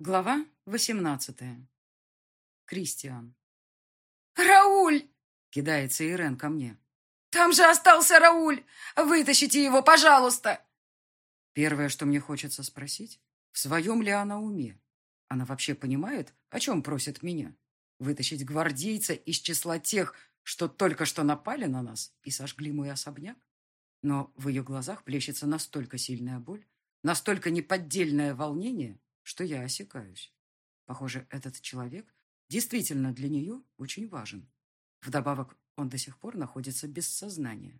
Глава восемнадцатая. Кристиан. «Рауль!» — кидается Ирен ко мне. «Там же остался Рауль! Вытащите его, пожалуйста!» Первое, что мне хочется спросить, в своем ли она уме? Она вообще понимает, о чем просит меня? Вытащить гвардейца из числа тех, что только что напали на нас и сожгли мой особняк? Но в ее глазах плещется настолько сильная боль, настолько неподдельное волнение, что я осекаюсь. Похоже, этот человек действительно для нее очень важен. Вдобавок, он до сих пор находится без сознания.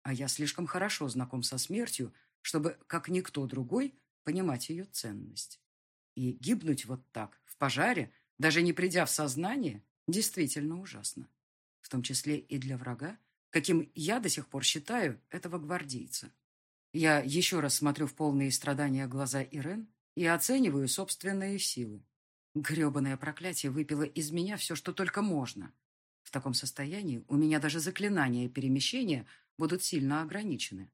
А я слишком хорошо знаком со смертью, чтобы, как никто другой, понимать ее ценность. И гибнуть вот так, в пожаре, даже не придя в сознание, действительно ужасно. В том числе и для врага, каким я до сих пор считаю этого гвардейца. Я еще раз смотрю в полные страдания глаза Ирен и оцениваю собственные силы. Гребаное проклятие выпило из меня все, что только можно. В таком состоянии у меня даже заклинания перемещения будут сильно ограничены.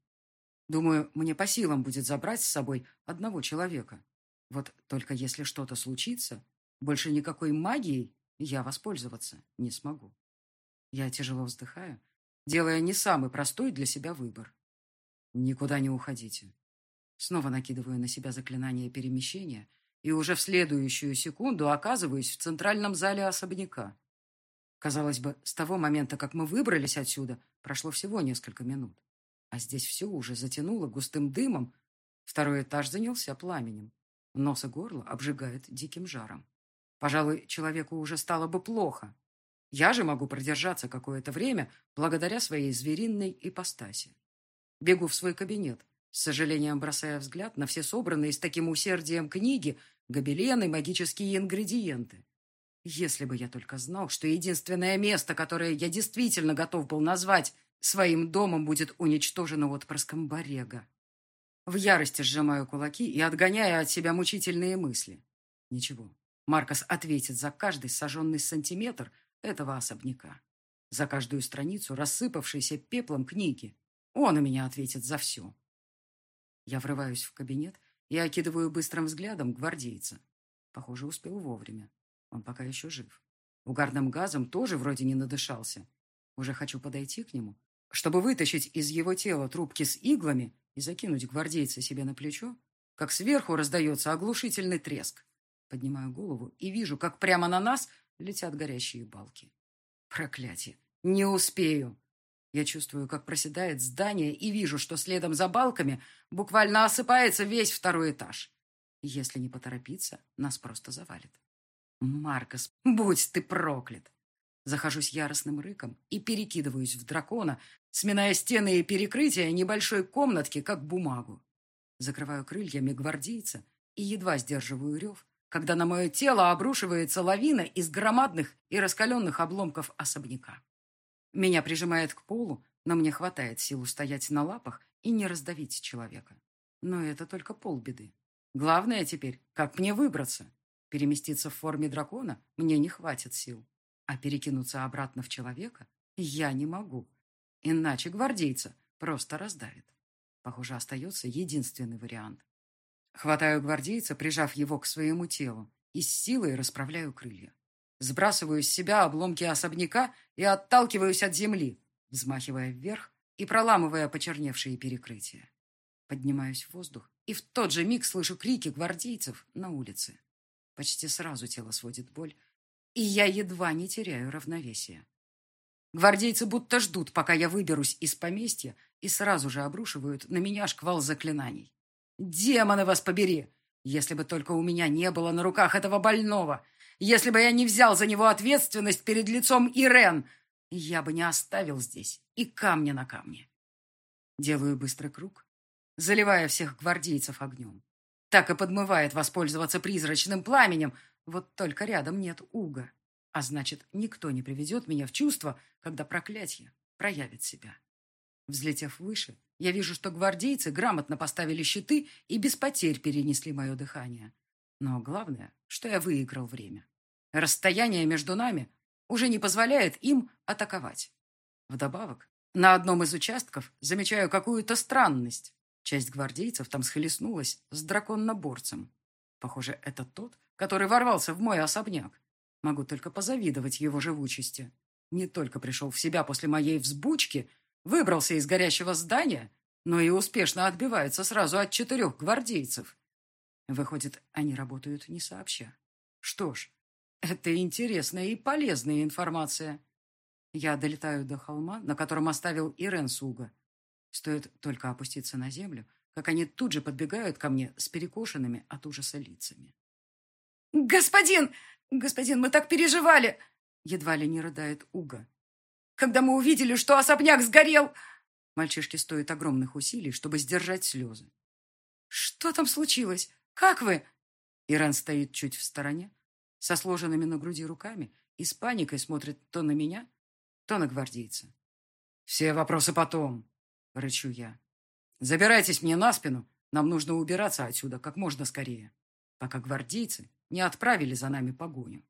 Думаю, мне по силам будет забрать с собой одного человека. Вот только если что-то случится, больше никакой магией я воспользоваться не смогу. Я тяжело вздыхаю, делая не самый простой для себя выбор. Никуда не уходите. Снова накидываю на себя заклинание перемещения и уже в следующую секунду оказываюсь в центральном зале особняка. Казалось бы, с того момента, как мы выбрались отсюда, прошло всего несколько минут. А здесь все уже затянуло густым дымом. Второй этаж занялся пламенем. Нос и горло обжигает диким жаром. Пожалуй, человеку уже стало бы плохо. Я же могу продержаться какое-то время благодаря своей звериной ипостаси. Бегу в свой кабинет, с сожалением бросая взгляд на все собранные с таким усердием книги, гобелены, магические ингредиенты. Если бы я только знал, что единственное место, которое я действительно готов был назвать своим домом, будет уничтожено отпрыском Борега. В ярости сжимаю кулаки и отгоняю от себя мучительные мысли. Ничего, Маркос ответит за каждый сожженный сантиметр этого особняка. За каждую страницу рассыпавшейся пеплом книги. Он у меня ответит за все. Я врываюсь в кабинет и окидываю быстрым взглядом гвардейца. Похоже, успел вовремя. Он пока еще жив. Угарным газом тоже вроде не надышался. Уже хочу подойти к нему, чтобы вытащить из его тела трубки с иглами и закинуть гвардейца себе на плечо, как сверху раздается оглушительный треск. Поднимаю голову и вижу, как прямо на нас летят горящие балки. Проклятие! Не успею! Я чувствую, как проседает здание, и вижу, что следом за балками буквально осыпается весь второй этаж. Если не поторопиться, нас просто завалит. Маркос, будь ты проклят! Захожусь яростным рыком и перекидываюсь в дракона, сминая стены и перекрытия небольшой комнатки, как бумагу. Закрываю крыльями гвардейца и едва сдерживаю рев, когда на мое тело обрушивается лавина из громадных и раскаленных обломков особняка. Меня прижимает к полу, но мне хватает сил устоять на лапах и не раздавить человека. Но это только полбеды. Главное теперь, как мне выбраться. Переместиться в форме дракона мне не хватит сил. А перекинуться обратно в человека я не могу. Иначе гвардейца просто раздавит. Похоже, остается единственный вариант. Хватаю гвардейца, прижав его к своему телу, и с силой расправляю крылья. Сбрасываю с себя обломки особняка и отталкиваюсь от земли, взмахивая вверх и проламывая почерневшие перекрытия. Поднимаюсь в воздух и в тот же миг слышу крики гвардейцев на улице. Почти сразу тело сводит боль, и я едва не теряю равновесие. Гвардейцы будто ждут, пока я выберусь из поместья, и сразу же обрушивают на меня шквал заклинаний. «Демоны вас побери! Если бы только у меня не было на руках этого больного! Если бы я не взял за него ответственность перед лицом Ирен, я бы не оставил здесь и камня на камне. Делаю быстрый круг, заливая всех гвардейцев огнем. Так и подмывает воспользоваться призрачным пламенем, вот только рядом нет уга. А значит, никто не приведет меня в чувство, когда проклятие проявит себя. Взлетев выше, я вижу, что гвардейцы грамотно поставили щиты и без потерь перенесли мое дыхание. Но главное, что я выиграл время. Расстояние между нами уже не позволяет им атаковать. Вдобавок, на одном из участков замечаю какую-то странность. Часть гвардейцев там схлестнулась с драконноборцем. Похоже, это тот, который ворвался в мой особняк. Могу только позавидовать его живучести. Не только пришел в себя после моей взбучки, выбрался из горящего здания, но и успешно отбивается сразу от четырех гвардейцев. Выходит, они работают не сообща. Что ж, это интересная и полезная информация. Я долетаю до холма, на котором оставил Ирен Суга. Стоит только опуститься на землю, как они тут же подбегают ко мне с перекошенными от ужаса лицами. «Господин! Господин, мы так переживали!» Едва ли не рыдает Уга. «Когда мы увидели, что особняк сгорел!» Мальчишке стоит огромных усилий, чтобы сдержать слезы. «Что там случилось? Как вы?» Иран стоит чуть в стороне, со сложенными на груди руками и с паникой смотрит то на меня, то на гвардейца. «Все вопросы потом», — рычу я. «Забирайтесь мне на спину, нам нужно убираться отсюда как можно скорее, пока гвардейцы не отправили за нами погоню».